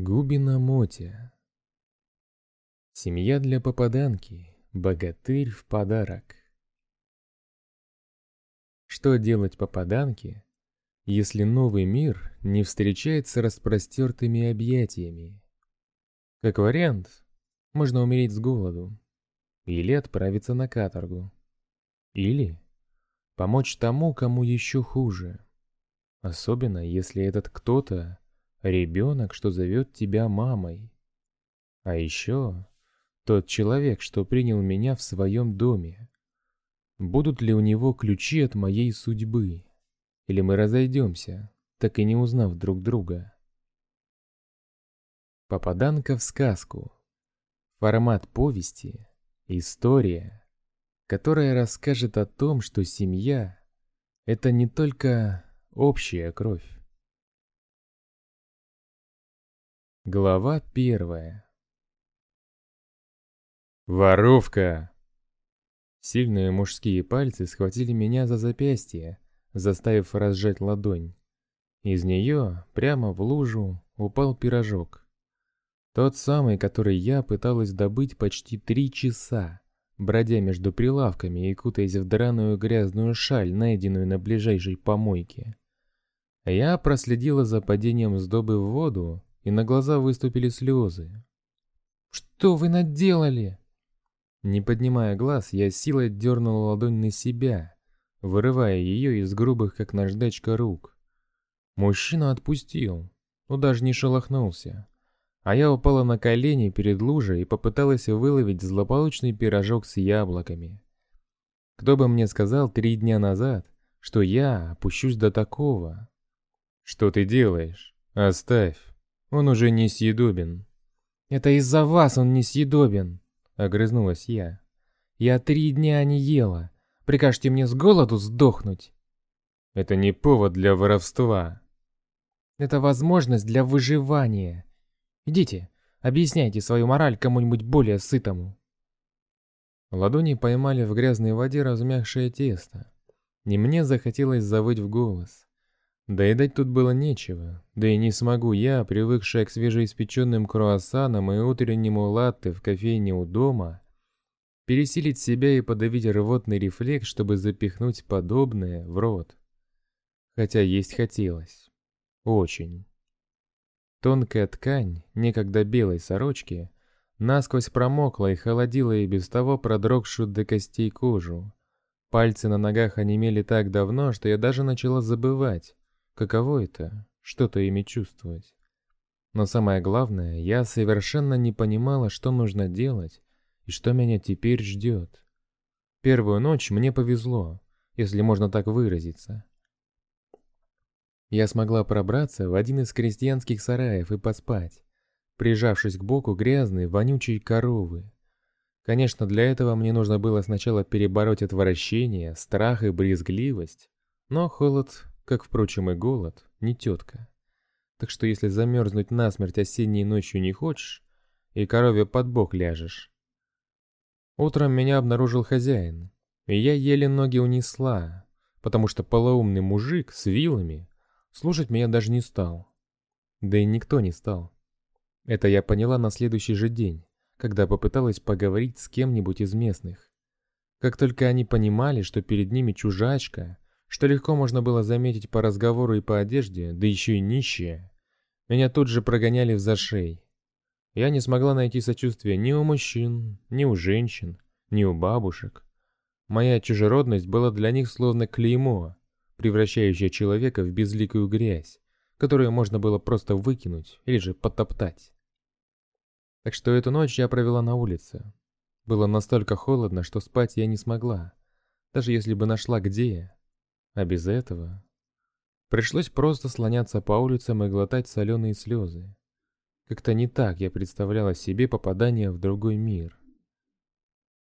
Губина Мотя Семья для попаданки, богатырь в подарок. Что делать попаданке, если новый мир не встречается распростертыми объятиями? Как вариант, можно умереть с голоду, или отправиться на каторгу, или помочь тому, кому еще хуже. Особенно, если этот кто-то — ребенок, что зовет тебя мамой. А еще тот человек, что принял меня в своем доме. Будут ли у него ключи от моей судьбы? Или мы разойдемся, так и не узнав друг друга? Попаданка в сказку. Формат повести — история, которая расскажет о том, что семья — это не только Общая кровь. Глава первая. «Воровка!» Сильные мужские пальцы схватили меня за запястье, заставив разжать ладонь. Из нее, прямо в лужу, упал пирожок. Тот самый, который я пыталась добыть почти три часа, бродя между прилавками и кутаясь в драную грязную шаль, найденную на ближайшей помойке. Я проследила за падением сдобы в воду, и на глаза выступили слезы. «Что вы наделали?» Не поднимая глаз, я силой дернула ладонь на себя, вырывая ее из грубых, как наждачка, рук. Мужчина отпустил, но даже не шелохнулся. А я упала на колени перед лужей и попыталась выловить злополучный пирожок с яблоками. Кто бы мне сказал три дня назад, что я опущусь до такого? «Что ты делаешь? Оставь. Он уже не съедобен». «Это из-за вас он не съедобен», — огрызнулась я. «Я три дня не ела. Прикажете мне с голоду сдохнуть?» «Это не повод для воровства». «Это возможность для выживания. Идите, объясняйте свою мораль кому-нибудь более сытому». Ладони поймали в грязной воде размягшее тесто. Не мне захотелось завыть в голос. Доедать тут было нечего, да и не смогу я, привыкшая к свежеиспеченным круассанам и утреннему латте в кофейне у дома, пересилить себя и подавить рвотный рефлекс, чтобы запихнуть подобное в рот. Хотя есть хотелось. Очень. Тонкая ткань, некогда белой сорочки, насквозь промокла и холодила и без того продрогшую до костей кожу. Пальцы на ногах онемели так давно, что я даже начала забывать, Каково это, что-то ими чувствовать? Но самое главное, я совершенно не понимала, что нужно делать и что меня теперь ждет. Первую ночь мне повезло, если можно так выразиться. Я смогла пробраться в один из крестьянских сараев и поспать, прижавшись к боку грязной, вонючей коровы. Конечно, для этого мне нужно было сначала перебороть отвращение, страх и брезгливость, но холод как, впрочем, и голод, не тетка. Так что если замерзнуть насмерть осенней ночью не хочешь, и корове под бок ляжешь. Утром меня обнаружил хозяин, и я еле ноги унесла, потому что полоумный мужик с вилами слушать меня даже не стал. Да и никто не стал. Это я поняла на следующий же день, когда попыталась поговорить с кем-нибудь из местных. Как только они понимали, что перед ними чужачка, что легко можно было заметить по разговору и по одежде, да еще и нищие, меня тут же прогоняли в зашей. Я не смогла найти сочувствия ни у мужчин, ни у женщин, ни у бабушек. Моя чужеродность была для них словно клеймо, превращающее человека в безликую грязь, которую можно было просто выкинуть или же потоптать. Так что эту ночь я провела на улице. Было настолько холодно, что спать я не смогла, даже если бы нашла где. А без этого пришлось просто слоняться по улицам и глотать соленые слезы. Как-то не так я представляла себе попадание в другой мир.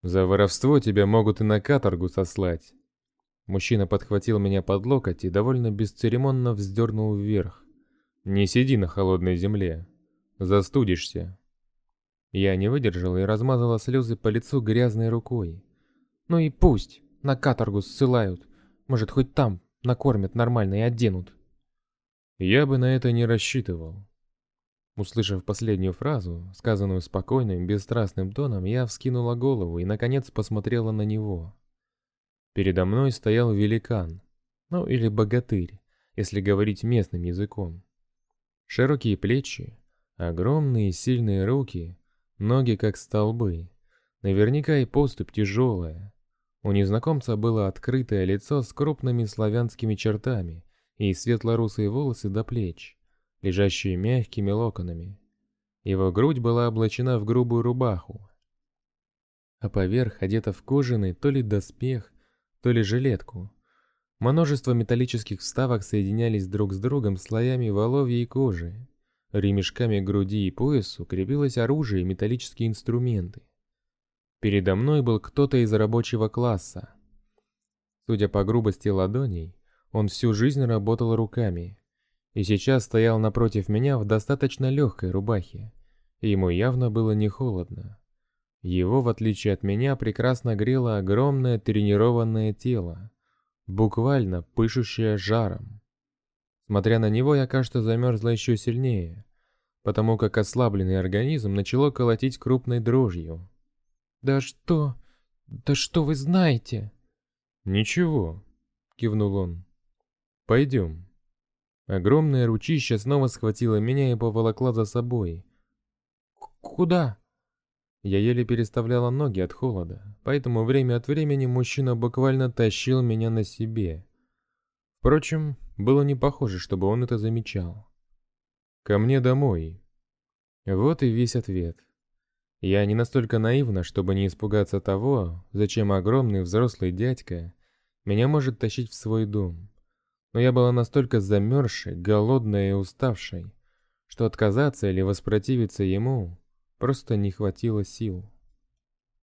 «За воровство тебя могут и на каторгу сослать». Мужчина подхватил меня под локоть и довольно бесцеремонно вздернул вверх. «Не сиди на холодной земле. Застудишься». Я не выдержала и размазала слезы по лицу грязной рукой. «Ну и пусть, на каторгу ссылают. Может, хоть там накормят нормально и оденут. Я бы на это не рассчитывал. Услышав последнюю фразу, сказанную спокойным, бесстрастным тоном, я вскинула голову и, наконец, посмотрела на него. Передо мной стоял великан, ну или богатырь, если говорить местным языком. Широкие плечи, огромные сильные руки, ноги как столбы, наверняка и поступь тяжелая. У незнакомца было открытое лицо с крупными славянскими чертами и светло-русые волосы до плеч лежащие мягкими локонами. Его грудь была облачена в грубую рубаху, а поверх одета в кожаный то ли доспех, то ли жилетку. Множество металлических вставок соединялись друг с другом слоями воловьей кожи. Ремешками груди и поясу крепилось оружие и металлические инструменты. Передо мной был кто-то из рабочего класса. Судя по грубости ладоней, он всю жизнь работал руками, и сейчас стоял напротив меня в достаточно легкой рубахе, и ему явно было не холодно. Его, в отличие от меня, прекрасно грело огромное тренированное тело, буквально пышущее жаром. Смотря на него, я, кажется, замерзла еще сильнее, потому как ослабленный организм начало колотить крупной дрожью. «Да что? Да что вы знаете?» «Ничего», — кивнул он. «Пойдем». Огромное ручище снова схватило меня и поволокла за собой. «Куда?» Я еле переставляла ноги от холода, поэтому время от времени мужчина буквально тащил меня на себе. Впрочем, было не похоже, чтобы он это замечал. «Ко мне домой». Вот и весь ответ. Я не настолько наивна, чтобы не испугаться того, зачем огромный взрослый дядька меня может тащить в свой дом но я была настолько замерзшей, голодной и уставшей, что отказаться или воспротивиться ему просто не хватило сил.